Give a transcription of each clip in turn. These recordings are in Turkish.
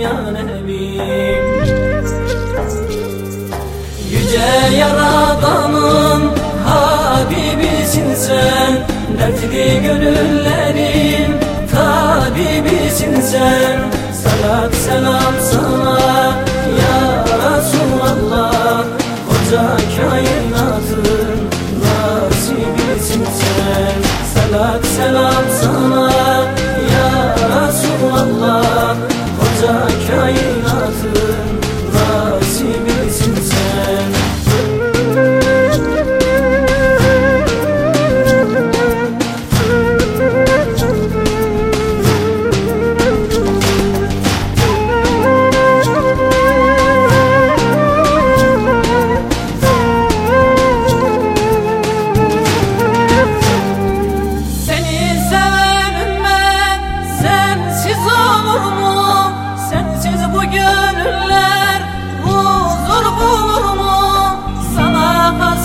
Ya Nebi. Yüce Yaradan'ın Habibisin sen Dertli gönüllerin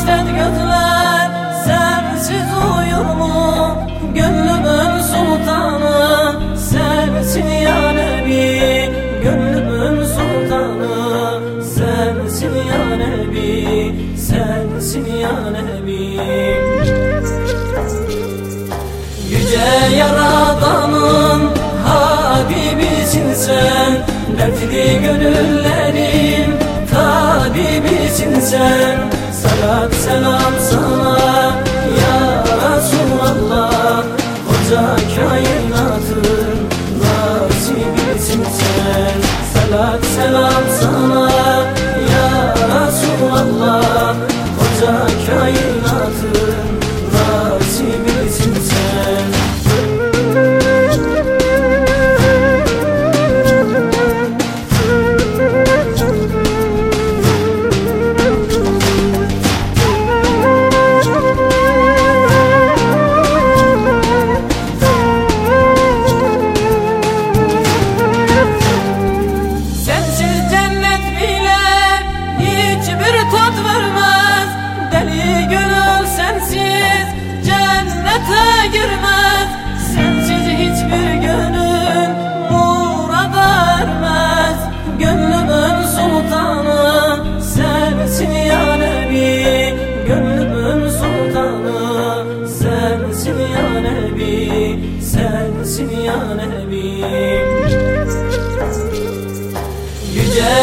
hasret gözler sensiz uyur mu? Gönlümün sultanı sensin ya Nebi Gönlümün sultanı sensin ya Nebi Sensin ya Nebi Yüce Yaradan'ın Habibisin sen. Dertli gönüllerin Tabibisin sen Selam sana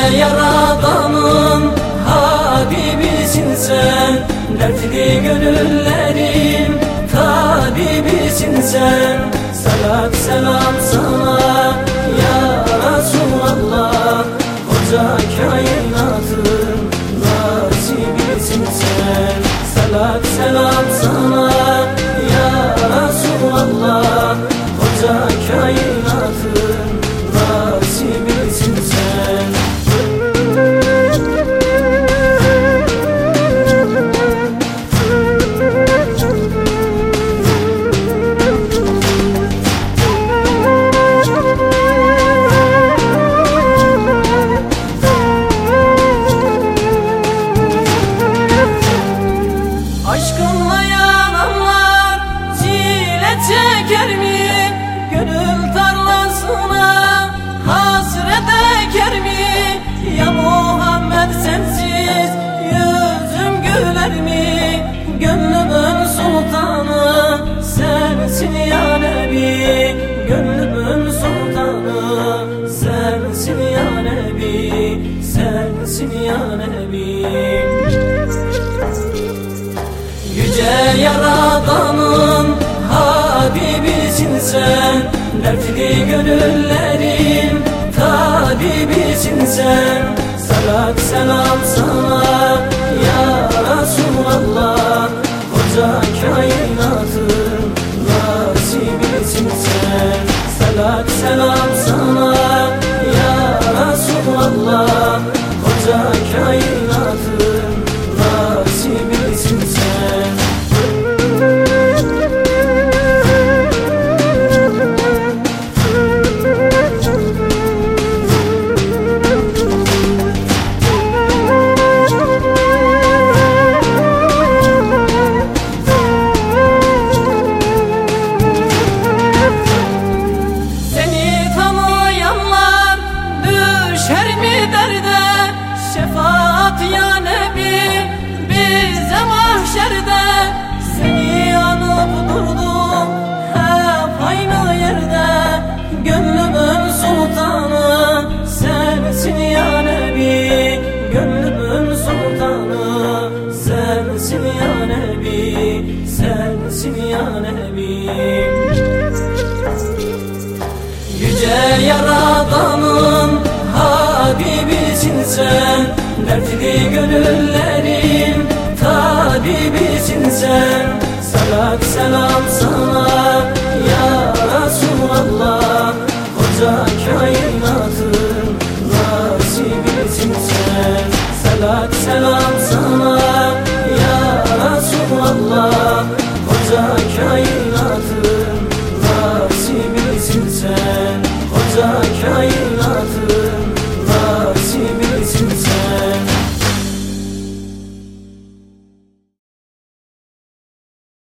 Yaradan'ın Habibisin sen. Dertli gönüllerin Tabibisin sen. Salat selam sana Ya Resulallah Koca kainatın Nasibisin sen. Salat selam sana Sensin ya Nebi. Yüce Yaradan'ın Habibisin sen Dertli gönüllerin Tabibisin sen. Salat selam sana Ya Resulallah Koca kainatın Nasibisin sen. Salat selam sana yaradanın Habibisin sen. Dertli gönüllerin Tabibisin sen. Salat selam sana